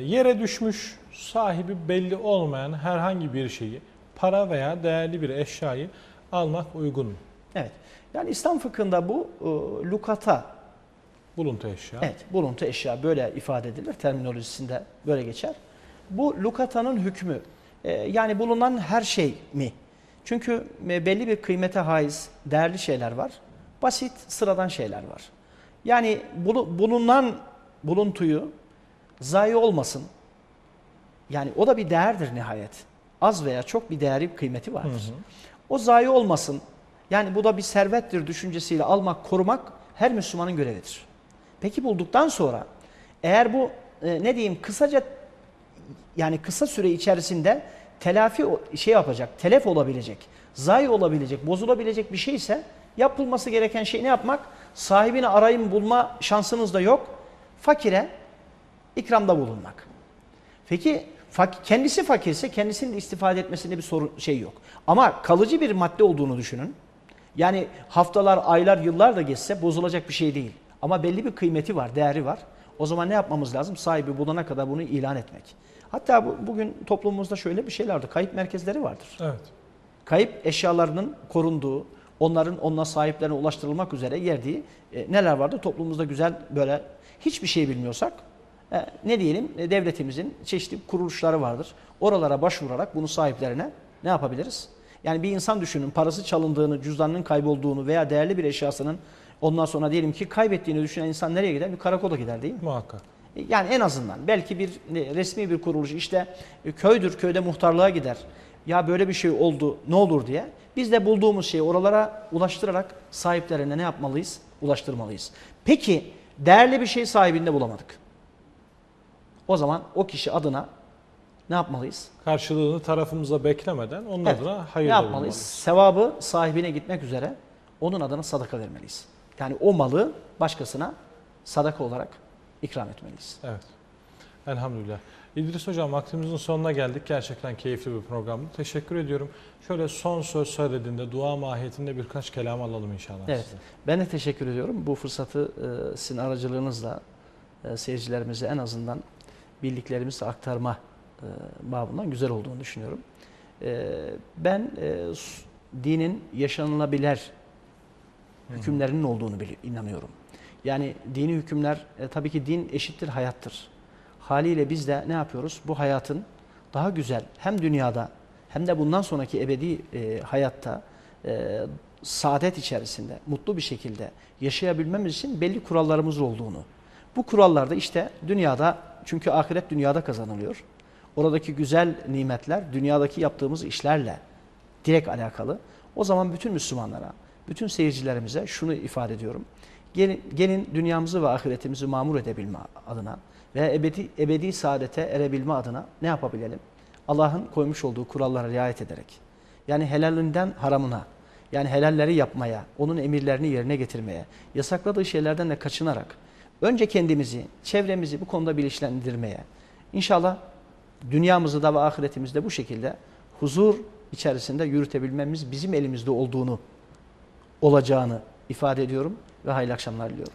Yere düşmüş, sahibi belli olmayan herhangi bir şeyi, para veya değerli bir eşyayı almak uygun mu? Evet. Yani İslam fıkhında bu e, lukata, Buluntu eşya. evet buluntu eşya böyle ifade edilir. Terminolojisinde böyle geçer. Bu lukatanın hükmü e, yani bulunan her şey mi? Çünkü e, belli bir kıymete haiz değerli şeyler var. Basit sıradan şeyler var. Yani bulu- bulunan buluntuyu zayi olmasın. Yani o da bir değerdir nihayet. Az veya çok bir değeri kıymeti vardır. Hı hı. O zayi olmasın. Yani bu da bir servettir düşüncesiyle almak, korumak her Müslümanın görevidir. Peki bulduktan sonra eğer bu e, ne diyeyim kısaca yani kısa süre içerisinde telafi şey yapacak, telef olabilecek, zayi olabilecek, bozulabilecek bir şeyse yapılması gereken şey ne yapmak? Sahibini arayın bulma şansınız da yok. Fakire ikramda bulunmak. Peki kendisi fakirse kendisinin de istifade etmesinde bir sorun şey yok. Ama kalıcı bir madde olduğunu düşünün. Yani haftalar, aylar, yıllar da geçse bozulacak bir şey değil. Ama belli bir kıymeti var, değeri var. O zaman ne yapmamız lazım? Sahibi bulana kadar bunu ilan etmek. Hatta bu, bugün toplumumuzda şöyle bir şey vardır. Kayıp merkezleri vardır. Evet. Kayıp eşyalarının korunduğu, onların onunla sahiplerine ulaştırılmak üzere yerdiği e, neler vardır? Toplumumuzda güzel böyle hiçbir şey bilmiyorsak ne diyelim e, devletimizin çeşitli kuruluşları vardır. Oralara başvurarak bunu sahiplerine ne yapabiliriz? Yani bir insan düşünün parası çalındığını, cüzdanının kaybolduğunu veya değerli bir eşyasının ondan sonra diyelim ki kaybettiğini düşünen insan nereye gider? Bir karakola gider değil mi? Muhakkak. Yani en azından belki bir e, resmi bir kuruluş işte e, köydür köyde muhtarlığa gider. Ya böyle bir şey oldu ne olur diye. Biz de bulduğumuz şeyi oralara ulaştırarak sahiplerine ne yapmalıyız? Ulaştırmalıyız. Peki değerli bir şey sahibinde bulamadık. O zaman o kişi adına ne yapmalıyız? Karşılığını tarafımıza beklemeden onun Evet. adına Ne hayır yapmalıyız? Sevabı sahibine gitmek üzere onun adına sadaka vermeliyiz. Yani o malı başkasına sadaka olarak ikram etmeliyiz. Evet. Elhamdülillah. İdris Hocam vaktimizin sonuna geldik. Gerçekten keyifli bir programdı. Teşekkür ediyorum. Şöyle son söz söylediğinde dua mahiyetinde birkaç kelam alalım inşallah Evet. sizden. Ben de teşekkür ediyorum. Bu fırsatı e, sizin aracılığınızla e, seyircilerimize en azından bildiklerimizi aktarma e, babından güzel olduğunu düşünüyorum. E, ben e, dinin yaşanılabilir hükümlerinin olduğunu inanıyorum. Yani dini hükümler, e, tabii ki din eşittir hayattır. Haliyle biz de ne yapıyoruz? Bu hayatın daha güzel hem dünyada hem de bundan sonraki ebedi hayatta saadet içerisinde mutlu bir şekilde yaşayabilmemiz için belli kurallarımız olduğunu. Bu kurallarda işte dünyada çünkü ahiret dünyada kazanılıyor. Oradaki güzel nimetler dünyadaki yaptığımız işlerle direkt alakalı. O zaman bütün Müslümanlara, bütün seyircilerimize şunu ifade ediyorum. Gelin, gelin dünyamızı ve ahiretimizi mamur edebilme adına ve ebedi, ebedi saadete erebilme adına ne yapabilelim? Allah'ın koymuş olduğu kurallara riayet ederek. Yani helalinden haramına, yani helalleri yapmaya, onun emirlerini yerine getirmeye, yasakladığı şeylerden de kaçınarak önce kendimizi, çevremizi bu konuda bilinçlendirmeye, inşallah dünyamızı da ve ahiretimizi de bu şekilde huzur içerisinde yürütebilmemiz bizim elimizde olduğunu olacağını ifade ediyorum ve hayırlı akşamlar diliyorum.